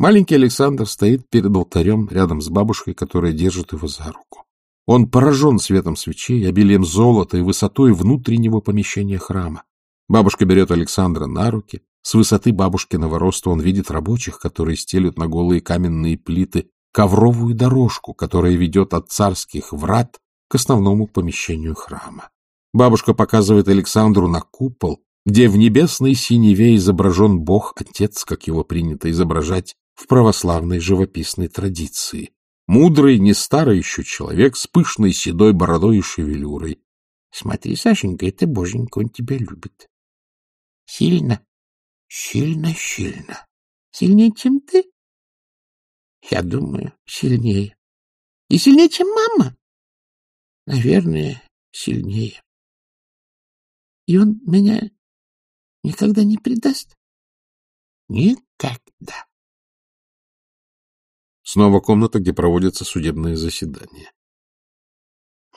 Маленький Александр стоит перед алтарем рядом с бабушкой, которая держит его за руку. Он поражен светом свечей, обилием золота и высотой внутреннего помещения храма. Бабушка берет Александра на руки. С высоты бабушкиного роста он видит рабочих, которые стелют на голые каменные плиты ковровую дорожку, которая ведет от царских врат к основному помещению храма. Бабушка показывает Александру на купол, где в небесной синеве изображен Бог-Отец, как его принято изображать в православной живописной традиции. Мудрый, не старый еще человек с пышной седой бородой и шевелюрой. — Смотри, Сашенька, это боженька, он тебя любит. — Сильно? — Сильно-сильно. — Сильнее, чем ты? — Я думаю, сильнее. — И сильнее, чем мама? — Наверное, сильнее. — И он меня никогда не предаст? — Никогда. Снова комната, где проводятся судебные заседания.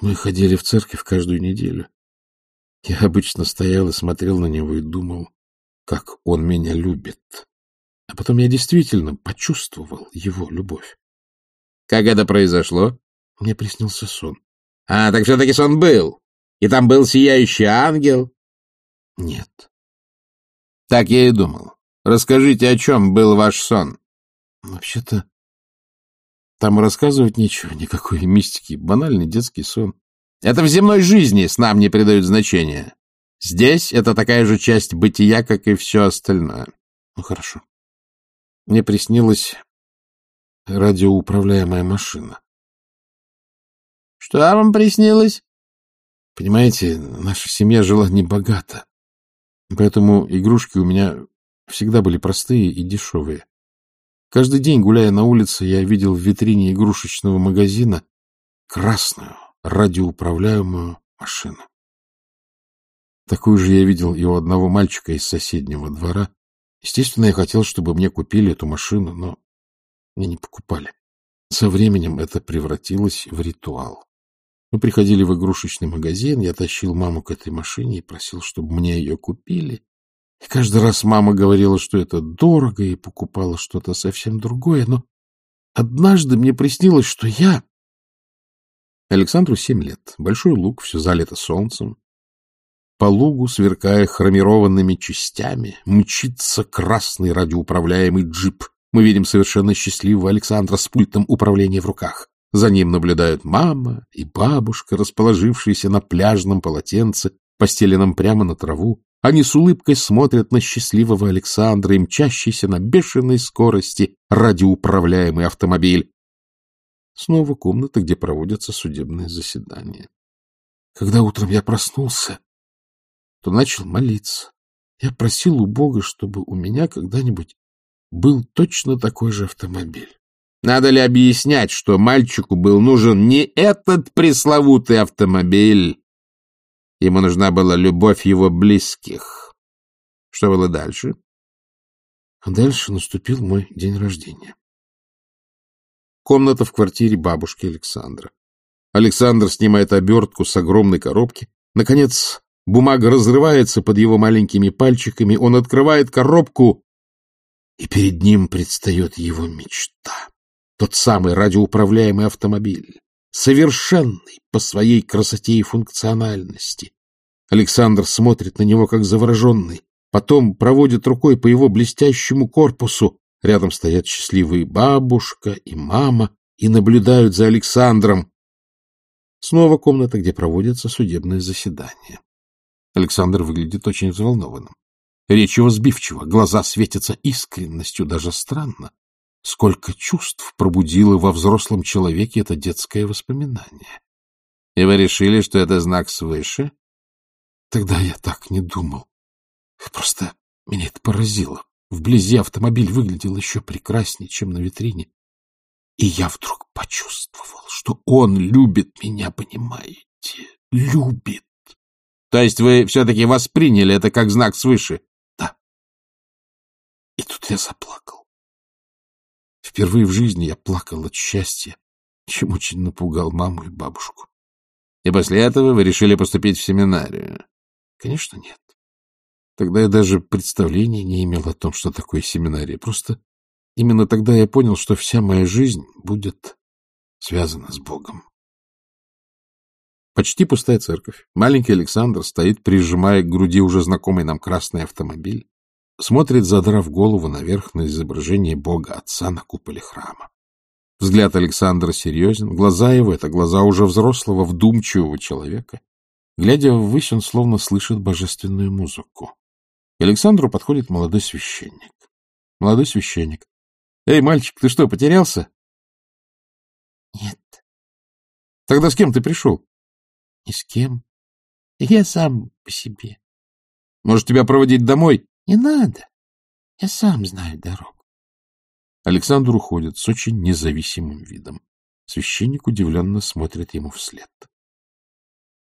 Мы ходили в церковь каждую неделю. Я обычно стоял и смотрел на него и думал, как он меня любит. А потом я действительно почувствовал его любовь. Как это произошло? Мне приснился сон. А, так все-таки сон был. И там был сияющий ангел? Нет. Так я и думал. Расскажите, о чем был ваш сон? Вообще-то, там рассказывать нечего, никакой мистики, банальный детский сон. Это в земной жизни с нам не придают значения. Здесь это такая же часть бытия, как и все остальное. Ну, хорошо. Мне приснилась радиоуправляемая машина. Что вам приснилось? Понимаете, наша семья жила небогато, поэтому игрушки у меня всегда были простые и дешевые. Каждый день, гуляя на улице, я видел в витрине игрушечного магазина красную радиоуправляемую машину. Такую же я видел и у одного мальчика из соседнего двора. Естественно, я хотел, чтобы мне купили эту машину, но мне не покупали. Со временем это превратилось в ритуал. Мы приходили в игрушечный магазин, я тащил маму к этой машине и просил, чтобы мне ее купили. И каждый раз мама говорила, что это дорого, и покупала что-то совсем другое, но однажды мне приснилось, что я... Александру семь лет, большой луг, все залито солнцем. По лугу, сверкая хромированными частями, мчится красный радиоуправляемый джип. Мы видим совершенно счастливого Александра с пультом управления в руках. За ним наблюдают мама и бабушка, расположившиеся на пляжном полотенце, постеленном прямо на траву. Они с улыбкой смотрят на счастливого Александра и мчащийся на бешеной скорости радиоуправляемый автомобиль. Снова комната, где проводятся судебные заседания. Когда утром я проснулся, то начал молиться. Я просил у Бога, чтобы у меня когда-нибудь был точно такой же автомобиль. Надо ли объяснять, что мальчику был нужен не этот пресловутый автомобиль, Ему нужна была любовь его близких. Что было дальше? А дальше наступил мой день рождения. Комната в квартире бабушки Александра. Александр снимает обертку с огромной коробки. Наконец, бумага разрывается под его маленькими пальчиками. Он открывает коробку, и перед ним предстает его мечта. Тот самый радиоуправляемый автомобиль совершенный по своей красоте и функциональности. Александр смотрит на него как завороженный, потом проводит рукой по его блестящему корпусу. Рядом стоят счастливые бабушка и мама и наблюдают за Александром. Снова комната, где проводятся судебные заседания. Александр выглядит очень взволнованным. Речь его сбивчива, глаза светятся искренностью, даже странно. Сколько чувств пробудило во взрослом человеке это детское воспоминание. И вы решили, что это знак свыше? Тогда я так не думал. Просто меня это поразило. Вблизи автомобиль выглядел еще прекраснее, чем на витрине. И я вдруг почувствовал, что он любит меня, понимаете? Любит. То есть вы все-таки восприняли это как знак свыше? Да. И тут я заплакал. Впервые в жизни я плакал от счастья, чем очень напугал маму и бабушку. И после этого вы решили поступить в семинарию? Конечно, нет. Тогда я даже представления не имел о том, что такое семинария. Просто Именно тогда я понял, что вся моя жизнь будет связана с Богом. Почти пустая церковь. Маленький Александр стоит, прижимая к груди уже знакомый нам красный автомобиль, смотрит, задрав голову наверх на изображение Бога Отца на куполе храма. Взгляд Александра серьезен, глаза его — это глаза уже взрослого, вдумчивого человека. Глядя ввысь, он словно слышит божественную музыку. К Александру подходит молодой священник. Молодой священник. — Эй, мальчик, ты что, потерялся? — Нет. — Тогда с кем ты пришел? — Ни с кем. Я сам по себе. — Может, тебя проводить домой? — Не надо. Я сам знаю дорогу. Александр уходит с очень независимым видом. Священник удивленно смотрит ему вслед.